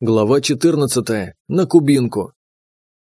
Глава 14. На кубинку.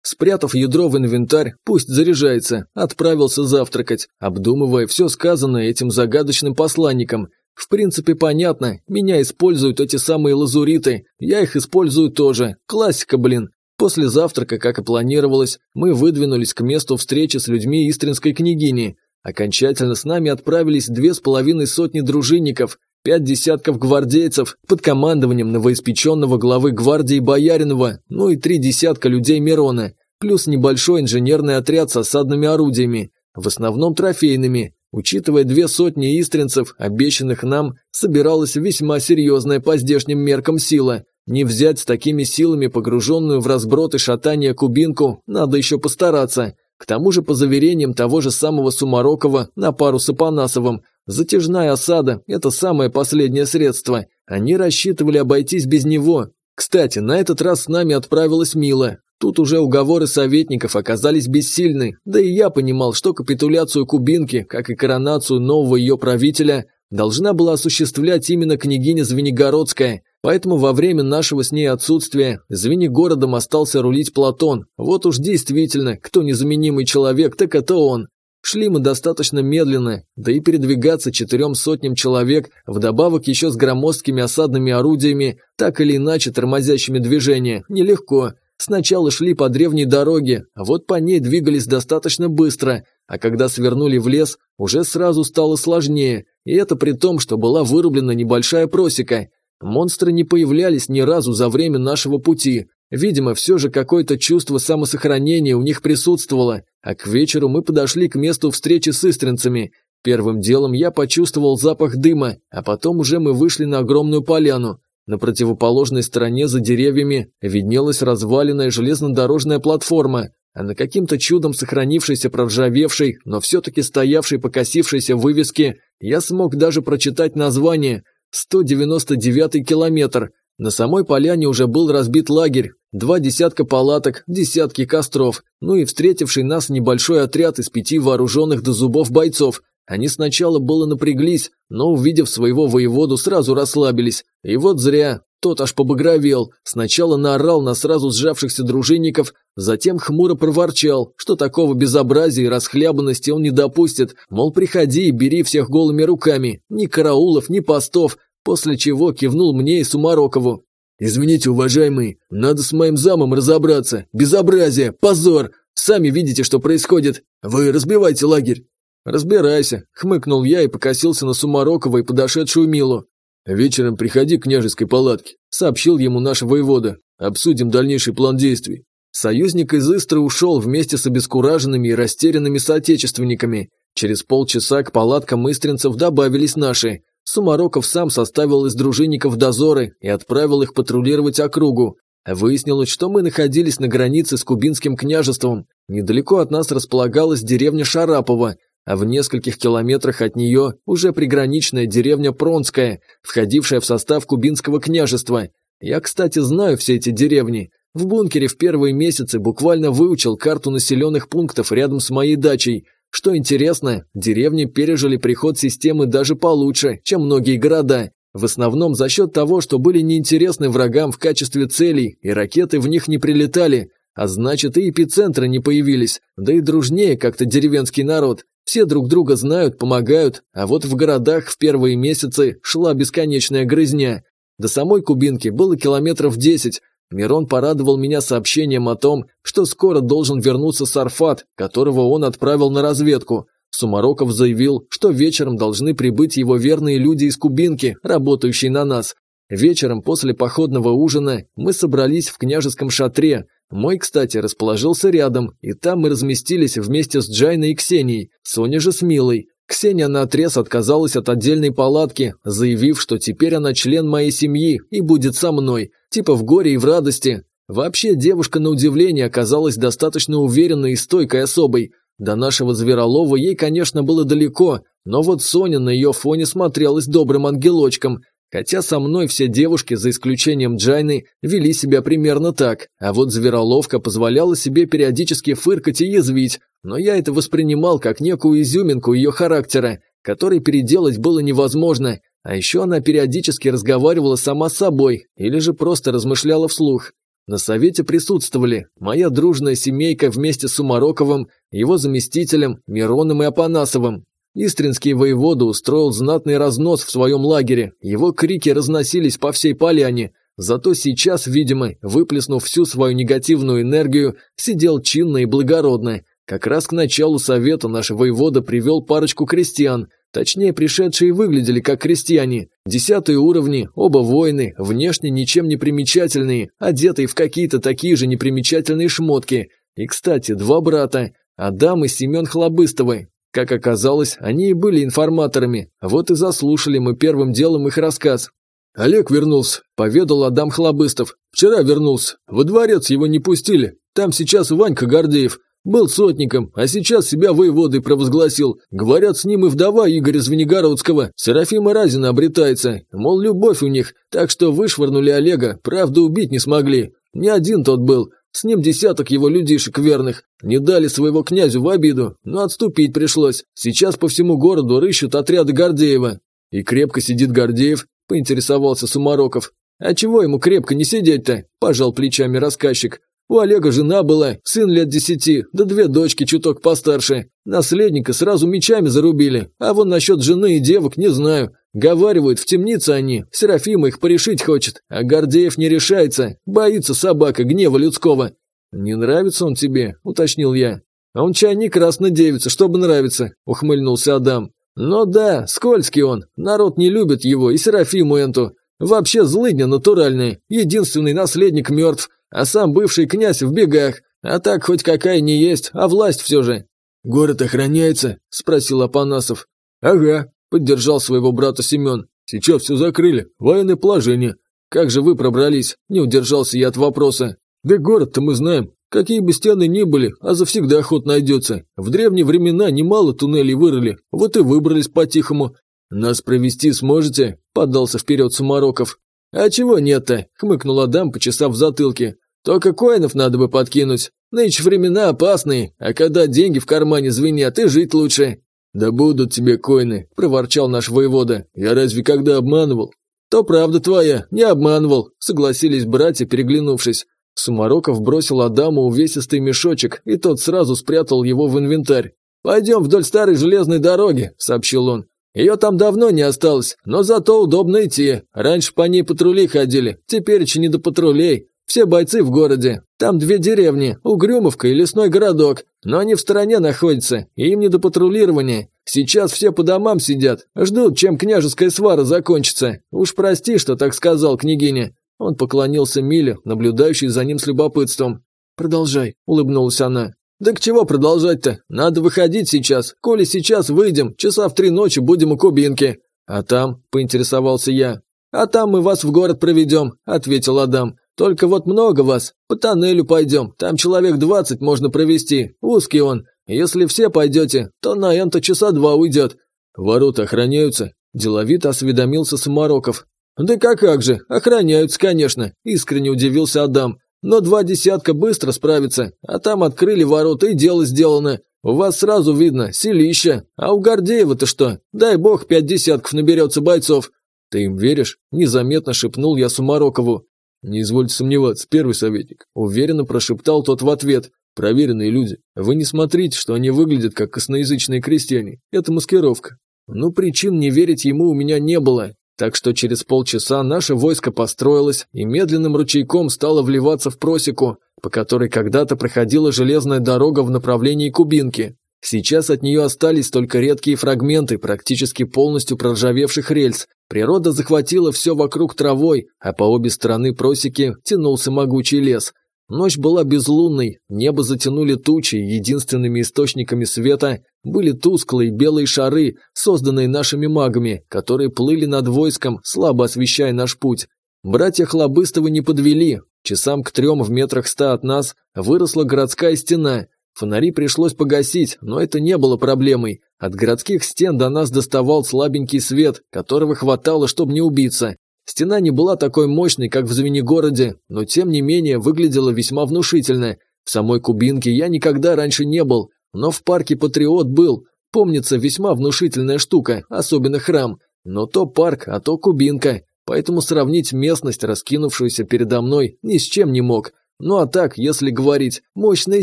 Спрятав ядро в инвентарь, пусть заряжается, отправился завтракать, обдумывая все сказанное этим загадочным посланником. В принципе, понятно, меня используют эти самые лазуриты, я их использую тоже. Классика, блин. После завтрака, как и планировалось, мы выдвинулись к месту встречи с людьми Истринской княгини. Окончательно с нами отправились две с половиной сотни дружинников, Пять десятков гвардейцев под командованием новоиспеченного главы гвардии Бояринова, ну и три десятка людей Мирона, плюс небольшой инженерный отряд с осадными орудиями, в основном трофейными. Учитывая две сотни истринцев, обещанных нам, собиралась весьма серьезная по здешним меркам сила. Не взять с такими силами погруженную в разброд и шатание кубинку, надо еще постараться. К тому же, по заверениям того же самого Сумарокова, на пару с Апанасовым, Затяжная осада – это самое последнее средство. Они рассчитывали обойтись без него. Кстати, на этот раз с нами отправилась Мила. Тут уже уговоры советников оказались бессильны, да и я понимал, что капитуляцию Кубинки, как и коронацию нового ее правителя, должна была осуществлять именно княгиня Звенигородская, поэтому во время нашего с ней отсутствия Звенигородом остался рулить Платон. Вот уж действительно, кто незаменимый человек, так это он. Шли мы достаточно медленно, да и передвигаться четырем сотням человек, вдобавок еще с громоздкими осадными орудиями, так или иначе тормозящими движения, нелегко. Сначала шли по древней дороге, а вот по ней двигались достаточно быстро, а когда свернули в лес, уже сразу стало сложнее, и это при том, что была вырублена небольшая просека. Монстры не появлялись ни разу за время нашего пути, Видимо, все же какое-то чувство самосохранения у них присутствовало, а к вечеру мы подошли к месту встречи с истринцами. Первым делом я почувствовал запах дыма, а потом уже мы вышли на огромную поляну. На противоположной стороне за деревьями виднелась разваленная железнодорожная платформа, а на каким-то чудом сохранившейся проржавевшей, но все-таки стоявшей покосившейся вывеске я смог даже прочитать название «199 километр», на самой поляне уже был разбит лагерь, два десятка палаток, десятки костров, ну и встретивший нас небольшой отряд из пяти вооруженных до зубов бойцов. Они сначала было напряглись, но, увидев своего воеводу, сразу расслабились. И вот зря, тот аж побагровел, сначала наорал на сразу сжавшихся дружинников, затем хмуро проворчал, что такого безобразия и расхлябанности он не допустит, мол, приходи и бери всех голыми руками, ни караулов, ни постов, после чего кивнул мне и Сумарокову. «Извините, уважаемый, надо с моим замом разобраться. Безобразие, позор! Сами видите, что происходит. Вы разбивайте лагерь». «Разбирайся», — хмыкнул я и покосился на Сумарокова и подошедшую Милу. «Вечером приходи к княжеской палатке», — сообщил ему наш воевода. «Обсудим дальнейший план действий». Союзник из Истры ушел вместе с обескураженными и растерянными соотечественниками. Через полчаса к палаткам истринцев добавились наши. Сумароков сам составил из дружинников дозоры и отправил их патрулировать округу. Выяснилось, что мы находились на границе с Кубинским княжеством. Недалеко от нас располагалась деревня Шарапова, а в нескольких километрах от нее уже приграничная деревня Пронская, входившая в состав Кубинского княжества. Я, кстати, знаю все эти деревни. В бункере в первые месяцы буквально выучил карту населенных пунктов рядом с моей дачей, что интересно, деревни пережили приход системы даже получше, чем многие города. В основном за счет того, что были неинтересны врагам в качестве целей, и ракеты в них не прилетали, а значит и эпицентры не появились, да и дружнее как-то деревенский народ. Все друг друга знают, помогают, а вот в городах в первые месяцы шла бесконечная грызня. До самой Кубинки было километров десять, Мирон порадовал меня сообщением о том, что скоро должен вернуться Сарфат, которого он отправил на разведку. Сумароков заявил, что вечером должны прибыть его верные люди из Кубинки, работающие на нас. Вечером после походного ужина мы собрались в княжеском шатре. Мой, кстати, расположился рядом, и там мы разместились вместе с Джайной и Ксенией, Соня же с Милой. Ксения наотрез отказалась от отдельной палатки, заявив, что теперь она член моей семьи и будет со мной, типа в горе и в радости. Вообще девушка на удивление оказалась достаточно уверенной и стойкой особой. До нашего Зверолова ей, конечно, было далеко, но вот Соня на ее фоне смотрелась добрым ангелочком, хотя со мной все девушки, за исключением Джайны, вели себя примерно так, а вот Звероловка позволяла себе периодически фыркать и язвить, но я это воспринимал как некую изюминку ее характера, который переделать было невозможно. А еще она периодически разговаривала сама с собой или же просто размышляла вслух. На совете присутствовали моя дружная семейка вместе с Сумароковым, его заместителем Мироном и Апанасовым. Истринский воевода устроил знатный разнос в своем лагере, его крики разносились по всей поляне, зато сейчас, видимо, выплеснув всю свою негативную энергию, сидел чинно и благородно. Как раз к началу совета наш воевода привел парочку крестьян, Точнее, пришедшие выглядели как крестьяне. Десятые уровни, оба воины, внешне ничем не примечательные, одетые в какие-то такие же непримечательные шмотки. И, кстати, два брата, Адам и Семен Хлобыстовы. Как оказалось, они и были информаторами, вот и заслушали мы первым делом их рассказ. «Олег вернулся», – поведал Адам Хлобыстов. «Вчера вернулся. Во дворец его не пустили. Там сейчас Ванька Гордеев. Был сотником, а сейчас себя воеводой провозгласил. Говорят, с ним и вдова Игоря Звенигородского, Серафима Разина, обретается. Мол, любовь у них, так что вышвырнули Олега, правда убить не смогли. Не один тот был, с ним десяток его людишек верных. Не дали своего князю в обиду, но отступить пришлось. Сейчас по всему городу рыщут отряды Гордеева. И крепко сидит Гордеев, поинтересовался Сумароков. А чего ему крепко не сидеть-то? Пожал плечами рассказчик. У Олега жена была, сын лет десяти, да две дочки чуток постарше. Наследника сразу мечами зарубили, а вон насчет жены и девок не знаю. Говаривают, в темнице они, Серафима их порешить хочет, а Гордеев не решается, боится собака гнева людского. «Не нравится он тебе?» – уточнил я. «А он чай не красно девица, чтобы нравится», – ухмыльнулся Адам. «Ну да, скользкий он, народ не любит его и Серафиму Энту. Вообще злыдня натуральная, единственный наследник мертв, а сам бывший князь в бегах, а так хоть какая не есть, а власть все же». «Город охраняется?» – спросил Апанасов. «Ага», – поддержал своего брата Семен. «Сейчас все закрыли, военное положение. Как же вы пробрались?» – не удержался я от вопроса. «Да город-то мы знаем. Какие бы стены ни были, а завсегда ход найдется. В древние времена немало туннелей вырыли, вот и выбрались по-тихому. Нас провести сможете?» – подался вперед Сумароков. «А чего нет-то?» – хмыкнул Адам, почесав в затылке. Только коинов надо бы подкинуть. Нынче времена опасные, а когда деньги в кармане звенят, и жить лучше». «Да будут тебе коины», – проворчал наш воевода. «Я разве когда обманывал?» «То правда твоя, не обманывал», – согласились братья, переглянувшись. Сумароков бросил Адаму увесистый мешочек, и тот сразу спрятал его в инвентарь. «Пойдем вдоль старой железной дороги», – сообщил он. «Ее там давно не осталось, но зато удобно идти. Раньше по ней патрули ходили, теперь еще не до патрулей. Все бойцы в городе. Там две деревни, Угрюмовка и лесной городок. Но они в стороне находятся, и им не до патрулирования. Сейчас все по домам сидят, ждут, чем княжеская свара закончится. Уж прости, что так сказал княгиня». Он поклонился Миле, наблюдающей за ним с любопытством. «Продолжай», – улыбнулась она. «Да к чего продолжать-то? Надо выходить сейчас. Коли сейчас выйдем, часа в три ночи будем у Кубинки». «А там?» – поинтересовался я. «А там мы вас в город проведем», – ответил Адам. Только вот много вас. По тоннелю пойдем, там человек двадцать можно провести. Узкий он. Если все пойдете, то на энто часа два уйдет. Ворота охраняются?» Деловито осведомился Самароков. «Да как, как же, охраняются, конечно», – искренне удивился Адам. «Но два десятка быстро справятся, а там открыли ворота и дело сделано. У вас сразу видно, селище. А у Гордеева-то что? Дай бог, пять десятков наберется бойцов». «Ты им веришь?» – незаметно шепнул я Сумарокову. «Не извольте сомневаться, первый советник», – уверенно прошептал тот в ответ. «Проверенные люди. Вы не смотрите, что они выглядят как косноязычные крестьяне. Это маскировка». Ну, причин не верить ему у меня не было. Так что через полчаса наше войско построилось и медленным ручейком стало вливаться в просеку, по которой когда-то проходила железная дорога в направлении Кубинки. Сейчас от нее остались только редкие фрагменты практически полностью проржавевших рельс. Природа захватила все вокруг травой, а по обе стороны просеки тянулся могучий лес. Ночь была безлунной, небо затянули тучи, единственными источниками света были тусклые белые шары, созданные нашими магами, которые плыли над войском, слабо освещая наш путь. Братья Хлобыстовы не подвели. Часам к трем в метрах ста от нас выросла городская стена, Фонари пришлось погасить, но это не было проблемой. От городских стен до нас доставал слабенький свет, которого хватало, чтобы не убиться. Стена не была такой мощной, как в Звенигороде, но тем не менее выглядела весьма внушительно. В самой Кубинке я никогда раньше не был, но в парке Патриот был. Помнится, весьма внушительная штука, особенно храм. Но то парк, а то кубинка, поэтому сравнить местность, раскинувшуюся передо мной, ни с чем не мог. Ну а так, если говорить, мощные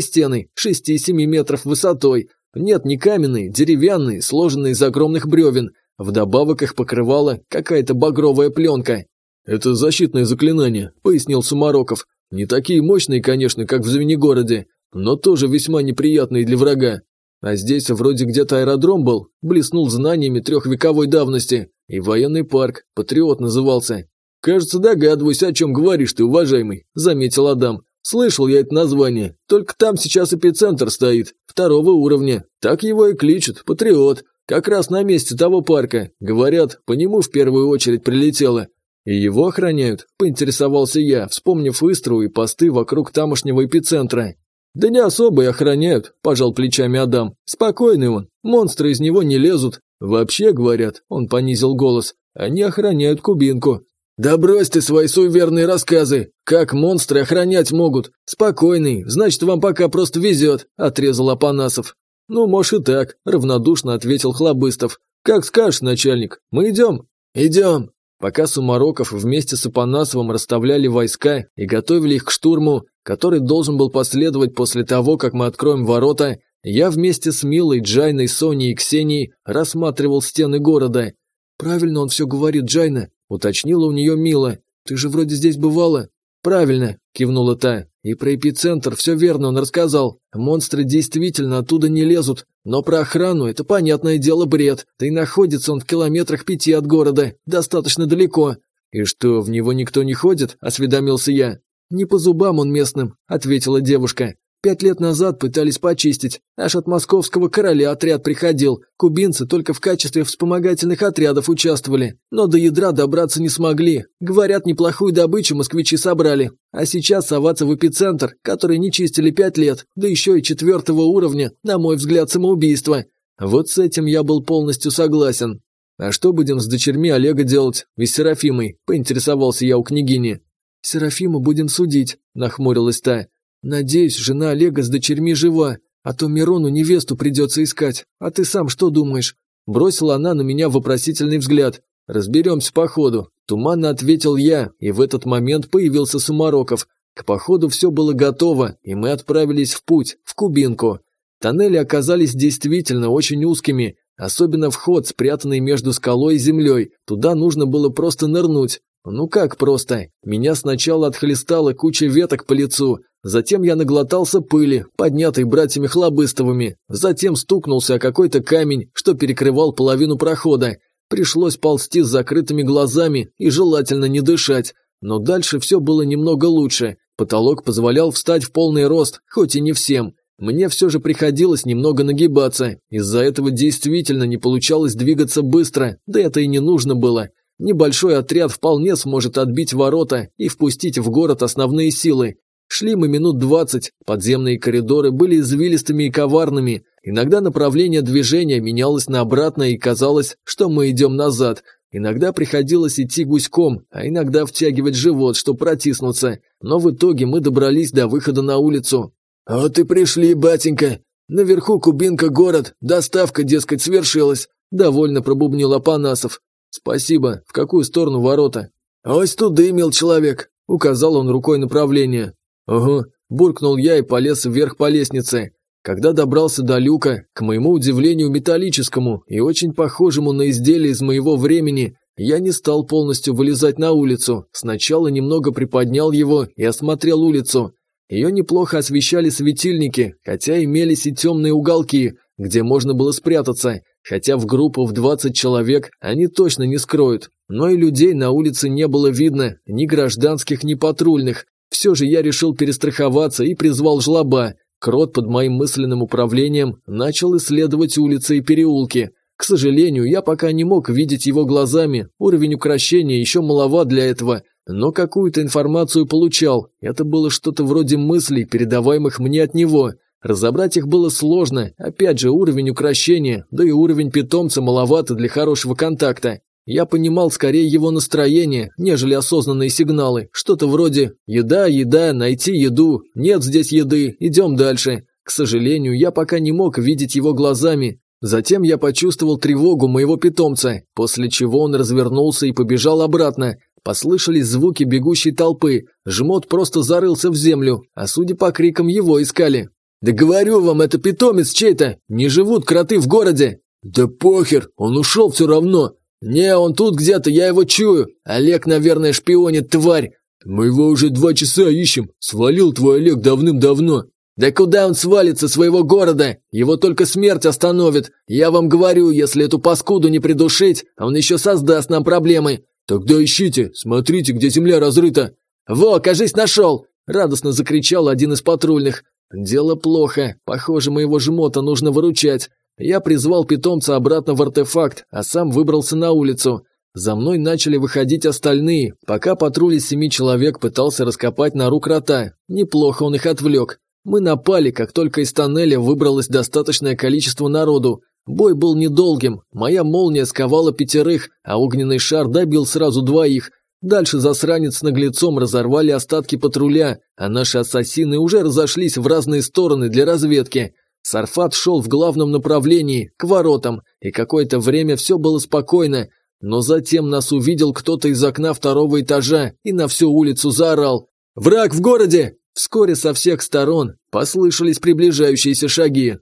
стены, 6-7 метров высотой. Нет, не каменные, деревянные, сложенные из огромных бревен. Вдобавок их покрывала какая-то багровая пленка. «Это защитное заклинание», — пояснил Сумароков. «Не такие мощные, конечно, как в Звенигороде, но тоже весьма неприятные для врага. А здесь вроде где-то аэродром был, блеснул знаниями трехвековой давности. И военный парк, Патриот назывался. «Кажется, догадываюсь, о чем говоришь ты, уважаемый», – заметил Адам. «Слышал я это название. Только там сейчас эпицентр стоит, второго уровня. Так его и кличут, Патриот. Как раз на месте того парка. Говорят, по нему в первую очередь прилетело. «И его охраняют?» – поинтересовался я, вспомнив Истру и посты вокруг тамошнего эпицентра. «Да не особо и охраняют», – пожал плечами Адам. «Спокойный он, монстры из него не лезут. Вообще, говорят, он понизил голос, они охраняют кубинку». «Да брось ты свои суеверные рассказы! Как монстры охранять могут? Спокойный, значит, вам пока просто везет», – отрезал Апанасов. «Ну, может и так», – равнодушно ответил Хлобыстов. «Как скажешь, начальник, мы идем?» «Идем», Пока Сумароков вместе с Апанасовым расставляли войска и готовили их к штурму, который должен был последовать после того, как мы откроем ворота, я вместе с Милой, Джайной, Соней и Ксенией рассматривал стены города. «Правильно он все говорит, Джайна», – уточнила у нее Мила. «Ты же вроде здесь бывала». «Правильно», – кивнула та. «И про эпицентр все верно он рассказал. Монстры действительно оттуда не лезут. Но про охрану это, понятное дело, бред. Да и находится он в километрах пяти от города. Достаточно далеко». «И что, в него никто не ходит?» – осведомился я. «Не по зубам он местным», – ответила девушка. Пять лет назад пытались почистить. Аж от московского короля отряд приходил. Кубинцы только в качестве вспомогательных отрядов участвовали. Но до ядра добраться не смогли. Говорят, неплохую добычу москвичи собрали. А сейчас соваться в эпицентр, который не чистили пять лет, да еще и четвертого уровня, на мой взгляд, самоубийство. Вот с этим я был полностью согласен. «А что будем с дочерьми Олега делать? Ведь Серафимой?» – поинтересовался я у княгини. «Серафиму будем судить», – нахмурилась та. «Надеюсь, жена Олега с дочерьми жива, а то Мирону невесту придется искать. А ты сам что думаешь?» Бросила она на меня вопросительный взгляд. «Разберемся по ходу», – туманно ответил я, и в этот момент появился Сумароков. К походу все было готово, и мы отправились в путь, в Кубинку. Тоннели оказались действительно очень узкими, особенно вход, спрятанный между скалой и землей. Туда нужно было просто нырнуть. Ну как просто? Меня сначала отхлестала куча веток по лицу, затем я наглотался пыли, поднятой братьями Хлобыстовыми, затем стукнулся о какой-то камень, что перекрывал половину прохода. Пришлось ползти с закрытыми глазами и желательно не дышать. Но дальше все было немного лучше. Потолок позволял встать в полный рост, хоть и не всем. Мне все же приходилось немного нагибаться. Из-за этого действительно не получалось двигаться быстро, да это и не нужно было. Небольшой отряд вполне сможет отбить ворота и впустить в город основные силы. Шли мы минут двадцать, подземные коридоры были извилистыми и коварными, иногда направление движения менялось на обратное и казалось, что мы идем назад. Иногда приходилось идти гуськом, а иногда втягивать живот, чтобы протиснуться, но в итоге мы добрались до выхода на улицу. «Вот и пришли, батенька! Наверху Кубинка город, доставка, дескать, свершилась!» Довольно пробубнил Апанасов. «Спасибо. В какую сторону ворота?» «Ось туда, мил человек», — указал он рукой направление. «Угу», — буркнул я и полез вверх по лестнице. Когда добрался до люка, к моему удивлению металлическому и очень похожему на изделие из моего времени, я не стал полностью вылезать на улицу. Сначала немного приподнял его и осмотрел улицу. Ее неплохо освещали светильники, хотя имелись и темные уголки, где можно было спрятаться. Хотя в группу в 20 человек они точно не скроют. Но и людей на улице не было видно, ни гражданских, ни патрульных. Все же я решил перестраховаться и призвал жлоба. Крот под моим мысленным управлением начал исследовать улицы и переулки. К сожалению, я пока не мог видеть его глазами, уровень украшения еще маловат для этого, но какую-то информацию получал. Это было что-то вроде мыслей, передаваемых мне от него. Разобрать их было сложно, опять же уровень украшения, да и уровень питомца маловато для хорошего контакта. Я понимал скорее его настроение, нежели осознанные сигналы, что-то вроде «еда, еда, найти еду, нет здесь еды, идем дальше». К сожалению, я пока не мог видеть его глазами, Затем я почувствовал тревогу моего питомца, после чего он развернулся и побежал обратно. Послышались звуки бегущей толпы, жмот просто зарылся в землю, а судя по крикам его искали. «Да говорю вам, это питомец чей-то, не живут кроты в городе!» «Да похер, он ушел все равно!» «Не, он тут где-то, я его чую. Олег, наверное, шпионит, тварь. Мы его уже два часа ищем. Свалил твой Олег давным-давно. Да куда он свалится своего города? Его только смерть остановит. Я вам говорю, если эту паскуду не придушить, он еще создаст нам проблемы. Тогда ищите, смотрите, где земля разрыта. Во, кажись, нашел! Радостно закричал один из патрульных. Дело плохо. Похоже, моего жмота нужно выручать. Я призвал питомца обратно в артефакт, а сам выбрался на улицу. За мной начали выходить остальные, пока патруль из семи человек пытался раскопать нору крота. Неплохо он их отвлек. Мы напали, как только из тоннеля выбралось достаточное количество народу. Бой был недолгим, моя молния сковала пятерых, а огненный шар добил сразу двоих. Дальше засранец с наглецом разорвали остатки патруля, а наши ассасины уже разошлись в разные стороны для разведки. Сарфат шел в главном направлении, к воротам, и какое-то время все было спокойно, но затем нас увидел кто-то из окна второго этажа и на всю улицу заорал «Враг в городе!» Вскоре со всех сторон послышались приближающиеся шаги.